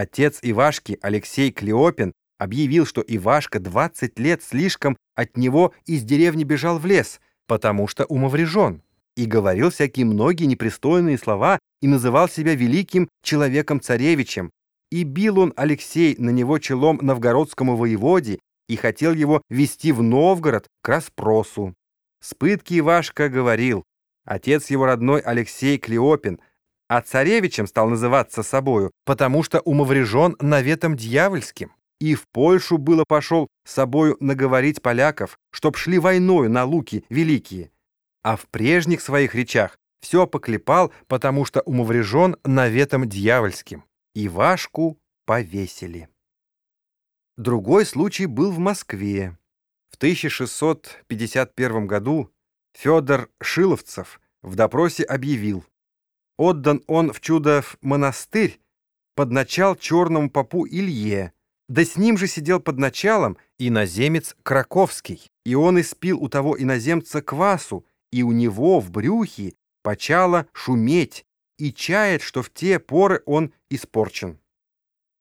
Отец Ивашки, Алексей Клеопин, объявил, что Ивашка 20 лет слишком от него из деревни бежал в лес, потому что умоврежен, и говорил всякие многие непристойные слова и называл себя великим человеком-царевичем, и бил он Алексей на него челом новгородскому воеводе и хотел его вести в Новгород к расспросу. С Ивашка говорил, отец его родной Алексей Клеопин, а царевичем стал называться собою, потому что умоврежен наветом дьявольским и в Польшу было пошел собою наговорить поляков, чтоб шли войною на луки великие. А в прежних своих речах все поклепал, потому что умоврежен наветом дьявольским. И Вашку повесили. Другой случай был в Москве. В 1651 году Федор Шиловцев в допросе объявил, отдан он в Чудов монастырь под начал черному попу Илье, да с ним же сидел под началом иноземец Краковский, и он испил у того иноземца квасу, и у него в брюхе почало шуметь, и чает, что в те поры он испорчен.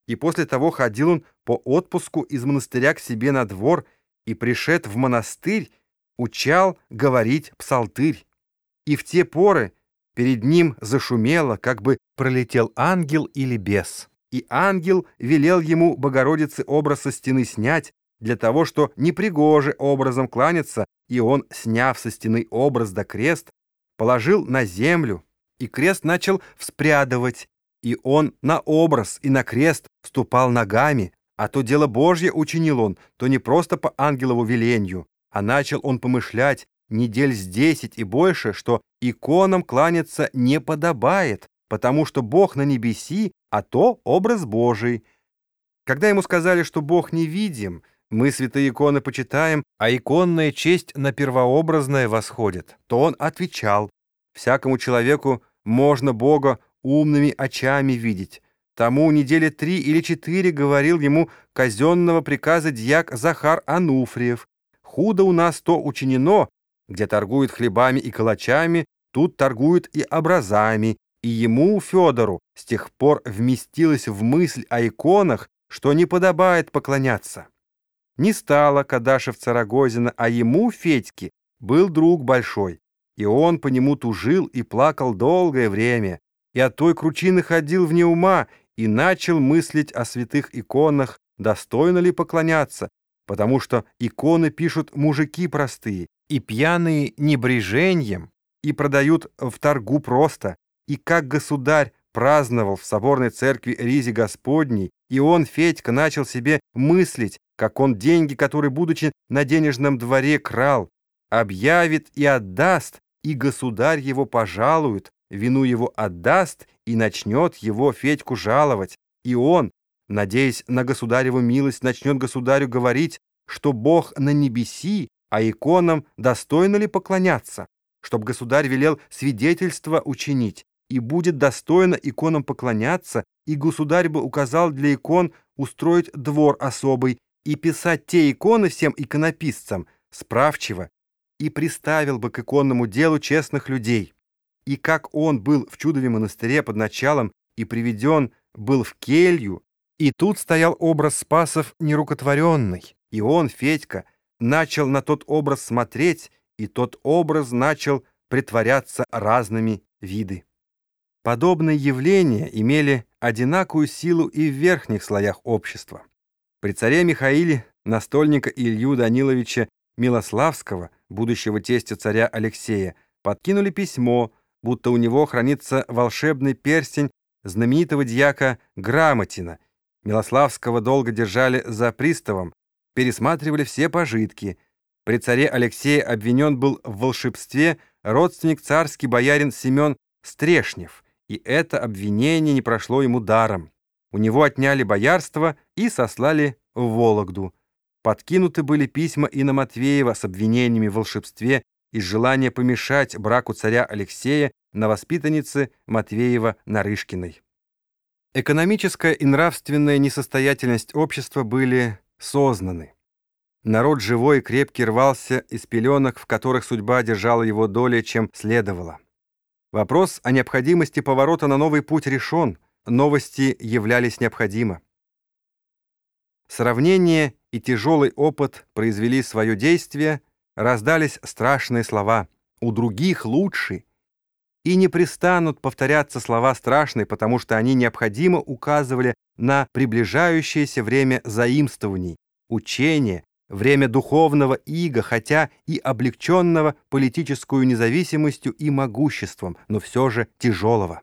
И после того ходил он по отпуску из монастыря к себе на двор, и пришед в монастырь, учал говорить псалтырь. И в те поры перед ним зашумело, как бы пролетел ангел или бес. И ангел велел ему Богородицы образ со стены снять, для того, что непригоже образом кланяться, и он, сняв со стены образ да крест, положил на землю, и крест начал вспрядывать, и он на образ и на крест вступал ногами, а то дело Божье учинил он, то не просто по ангелову веленью, а начал он помышлять недель с десять и больше, что иконам кланяться не подобает, потому что Бог на небеси, а то образ Божий. Когда ему сказали, что Бог невидим, мы святые иконы почитаем, а иконная честь на первообразное восходит, то он отвечал, всякому человеку можно Бога умными очами видеть. Тому недели три или четыре говорил ему казенного приказа дьяк Захар Ануфриев. Худо у нас то учинено, где торгуют хлебами и калачами, тут торгуют и образами, и ему, Федору, с тех пор вместилось в мысль о иконах, что не подобает поклоняться. Не стало Кадашевца Рогозина, а ему, Федьке, был друг большой, и он по нему тужил и плакал долгое время, и от той кручины ходил вне ума и начал мыслить о святых иконах, достойно ли поклоняться, потому что иконы пишут мужики простые, и пьяные небрежением, и продают в торгу просто, и как государь праздновал в соборной церкви Ризи Господней, и он, Федька, начал себе мыслить, как он деньги, которые, будучи на денежном дворе, крал, объявит и отдаст, и государь его пожалует, вину его отдаст и начнет его, Федьку, жаловать. И он, надеясь на государеву милость, начнет государю говорить, что Бог на небеси, а иконам достойно ли поклоняться, чтоб государь велел свидетельство учинить, и будет достойно иконам поклоняться, и государь бы указал для икон устроить двор особый и писать те иконы всем иконописцам справчиво, и приставил бы к иконному делу честных людей. И как он был в чудове монастыре под началом и приведен был в келью, и тут стоял образ Спасов нерукотворенный, и он, Федька, начал на тот образ смотреть, и тот образ начал притворяться разными виды. Подобные явления имели одинаковую силу и в верхних слоях общества. При царе Михаиле настольника Илью Даниловича Милославского, будущего тестя царя Алексея, подкинули письмо, будто у него хранится волшебный перстень знаменитого дьяка Грамотина. Милославского долго держали за приставом, пересматривали все пожитки. При царе Алексея обвинен был в волшебстве родственник царский боярин Семен Стрешнев – и это обвинение не прошло ему даром. У него отняли боярство и сослали в Вологду. Подкинуты были письма и на Матвеева с обвинениями в волшебстве и желание помешать браку царя Алексея на воспитаннице Матвеева Нарышкиной. Экономическая и нравственная несостоятельность общества были сознаны. Народ живой и крепкий рвался из пеленок, в которых судьба держала его долей, чем следовало. Вопрос о необходимости поворота на новый путь решен, новости являлись необходимы. Сравнение и тяжелый опыт произвели свое действие, раздались страшные слова «у других лучше», и не пристанут повторяться слова страшные, потому что они необходимо указывали на приближающееся время заимствований, учения, время духовного ига, хотя и облегченного политическую независимостью и могуществом, но все же тяжелого.